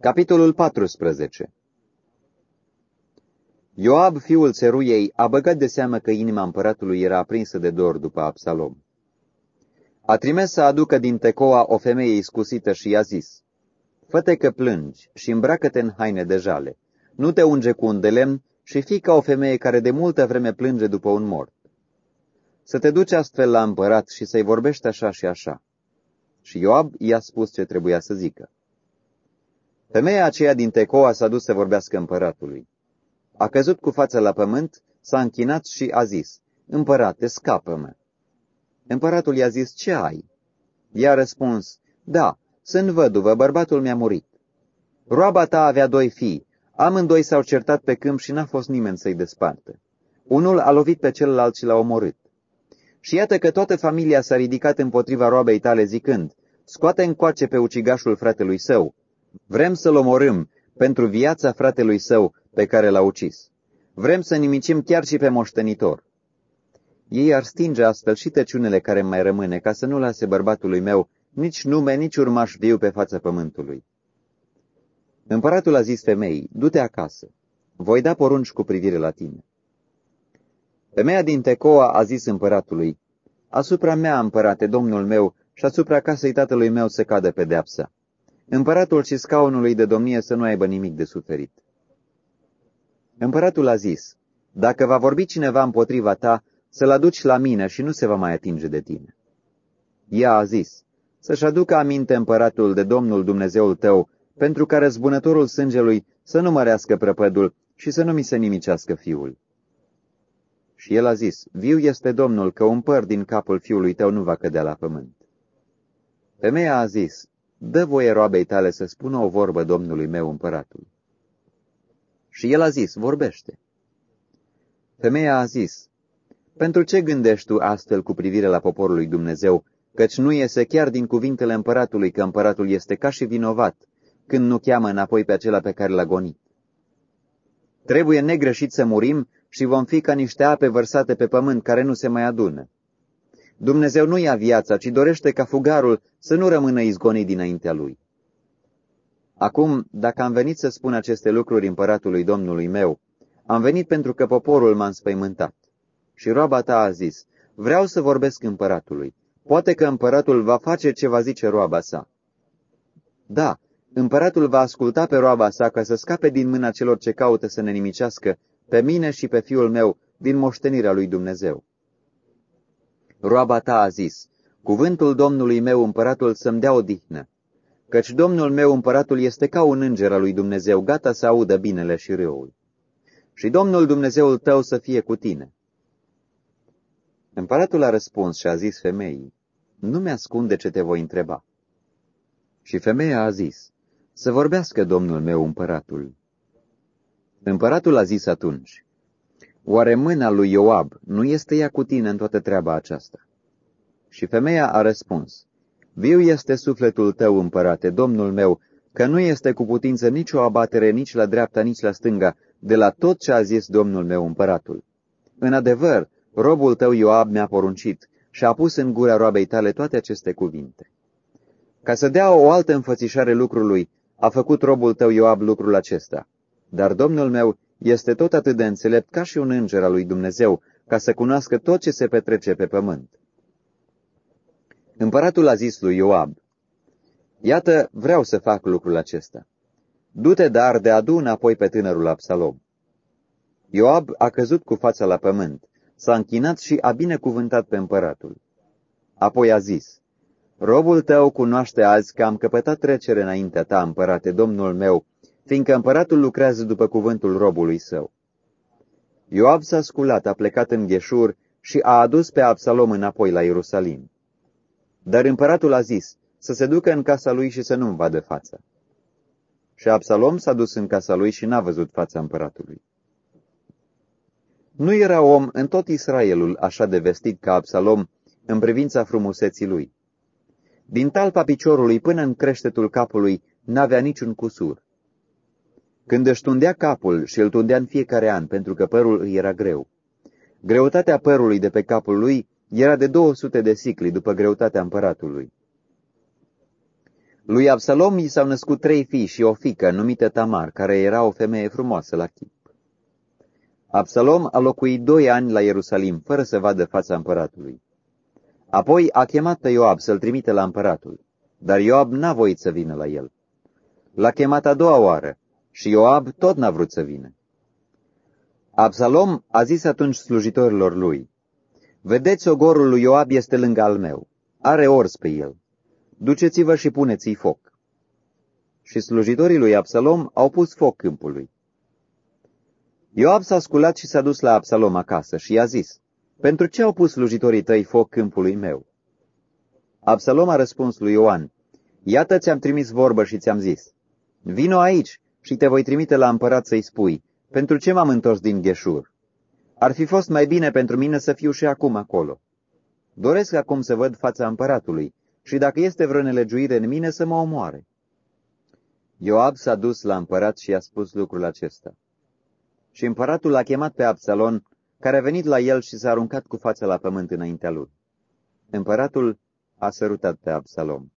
Capitolul 14 Ioab, fiul țeruiei, a băgat de seamă că inima împăratului era aprinsă de dor după Absalom. A trimis să aducă din Tecoa o femeie iscusită și i-a zis, Fă-te că plângi și îmbracă-te în haine de jale, nu te unge cu un de lemn și fii ca o femeie care de multă vreme plânge după un mort. Să te duci astfel la împărat și să-i vorbești așa și așa. Și Ioab i-a spus ce trebuia să zică. Femeia aceea din Tecoa s-a dus să vorbească împăratului. A căzut cu fața la pământ, s-a închinat și a zis, Împărate, scapă-mă! Împăratul i-a zis, Ce ai? I-a răspuns, Da, sunt văduvă, bărbatul mi-a murit. Roaba ta avea doi fii, amândoi s-au certat pe câmp și n-a fost nimeni să-i despartă. Unul a lovit pe celălalt și l-a omorât. Și iată că toată familia s-a ridicat împotriva roabei tale zicând, Scoate încoace pe ucigașul fratelui său, Vrem să-l omorâm pentru viața fratelui său pe care l-a ucis. Vrem să nimicim chiar și pe moștenitor. Ei ar stinge astfel și tăciunele care mai rămâne, ca să nu lase bărbatului meu nici nume, nici urmaș viu pe fața pământului. Împăratul a zis femeii, du-te acasă, voi da porunci cu privire la tine. Femeia din Tecoa a zis împăratului, asupra mea, împărate, domnul meu, și asupra casei tatălui meu se cade pedeapsa împăratul și scaunului de domnie să nu aibă nimic de suferit. Împăratul a zis, dacă va vorbi cineva împotriva ta, să-l aduci la mine și nu se va mai atinge de tine. Ea a zis, să-și aducă aminte împăratul de Domnul Dumnezeul tău, pentru ca răzbunătorul sângelui să nu mărească prăpădul și să nu mi se nimicească fiul. Și el a zis, viu este Domnul că un păr din capul fiului tău nu va cădea la pământ. Femeia a zis, dă voie roabei tale să spună o vorbă domnului meu împăratul. Și el a zis, vorbește. Femeia a zis, pentru ce gândești tu astfel cu privire la poporul lui Dumnezeu, căci nu iese chiar din cuvintele împăratului că împăratul este ca și vinovat, când nu cheamă înapoi pe acela pe care l-a gonit. Trebuie negreșit să murim și vom fi ca niște ape vărsate pe pământ care nu se mai adună. Dumnezeu nu ia viața, ci dorește ca fugarul să nu rămână izgonit dinaintea lui. Acum, dacă am venit să spun aceste lucruri împăratului Domnului meu, am venit pentru că poporul m-a înspăimântat. Și roaba ta a zis, vreau să vorbesc împăratului. Poate că împăratul va face ce va zice roaba sa. Da, împăratul va asculta pe roaba sa ca să scape din mâna celor ce caută să ne nimicească, pe mine și pe fiul meu, din moștenirea lui Dumnezeu. Roaba ta a zis, cuvântul Domnului meu împăratul să-mi dea odihnă, căci Domnul meu împăratul este ca un înger al lui Dumnezeu, gata să audă binele și râul. Și Domnul Dumnezeul tău să fie cu tine. Împăratul a răspuns și a zis femeii, nu mi-ascunde ce te voi întreba. Și femeia a zis, să vorbească Domnul meu împăratul. Împăratul a zis atunci, Oare mâna lui Ioab nu este ea cu tine în toată treaba aceasta? Și femeia a răspuns, Viu este sufletul tău, împărate, domnul meu, că nu este cu putință nicio abatere nici la dreapta, nici la stânga, de la tot ce a zis domnul meu împăratul. În adevăr, robul tău Ioab mi-a poruncit și a pus în gura roabei tale toate aceste cuvinte. Ca să dea o altă înfățișare lucrului, a făcut robul tău Ioab lucrul acesta. Dar domnul meu este tot atât de înțelept ca și un înger al lui Dumnezeu, ca să cunoască tot ce se petrece pe pământ. Împăratul a zis lui Ioab, Iată, vreau să fac lucrul acesta. Du-te, dar, de adu înapoi pe tânărul Absalom. Ioab a căzut cu fața la pământ, s-a închinat și a binecuvântat pe împăratul. Apoi a zis, Robul tău cunoaște azi că am căpătat trecere înaintea ta, împărate, domnul meu, fiindcă împăratul lucrează după cuvântul robului său. Ioab s-a sculat, a plecat în Gheșur și a adus pe Absalom înapoi la Ierusalim. Dar împăratul a zis să se ducă în casa lui și să nu-mi vadă fața. Și Absalom s-a dus în casa lui și n-a văzut fața împăratului. Nu era om în tot Israelul așa de vestit ca Absalom în privința frumuseții lui. Din talpa piciorului până în creștetul capului n-avea niciun cusur. Când își tundea capul și îl tundea în fiecare an, pentru că părul îi era greu. Greutatea părului de pe capul lui era de 200 de sicli după greutatea împăratului. Lui Absalom i s-au născut trei fii și o fică numită Tamar, care era o femeie frumoasă la chip. Absalom a locuit doi ani la Ierusalim, fără să vadă fața împăratului. Apoi a chemat pe Ioab să-l trimite la împăratul, dar Ioab n-a voit să vină la el. L-a chemat a doua oară și Ioab tot n-a vrut să vină. Absalom a zis atunci slujitorilor lui, Vedeți, ogorul lui Ioab este lângă al meu, are ors pe el. Duceți-vă și puneți-i foc. Și slujitorii lui Absalom au pus foc câmpului. Ioab s-a sculat și s-a dus la Absalom acasă și i-a zis, Pentru ce au pus slujitorii tăi foc câmpului meu? Absalom a răspuns lui Ioan, Iată ți-am trimis vorbă și ți-am zis, Vino aici și te voi trimite la împărat să-i spui, Pentru ce m-am întors din Gheșur? Ar fi fost mai bine pentru mine să fiu și acum acolo. Doresc acum să văd fața împăratului și dacă este vreo nelegiuire în mine să mă omoare. Ioab s-a dus la împărat și i-a spus lucrul acesta. Și împăratul l-a chemat pe Absalon, care a venit la el și s-a aruncat cu fața la pământ înaintea lui. Împăratul a sărutat pe Absalom.